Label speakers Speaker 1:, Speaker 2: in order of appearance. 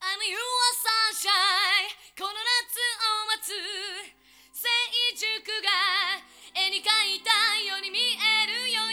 Speaker 1: I'm your sunshine. この夏を待つ。成熟が絵に描いたように見えるよ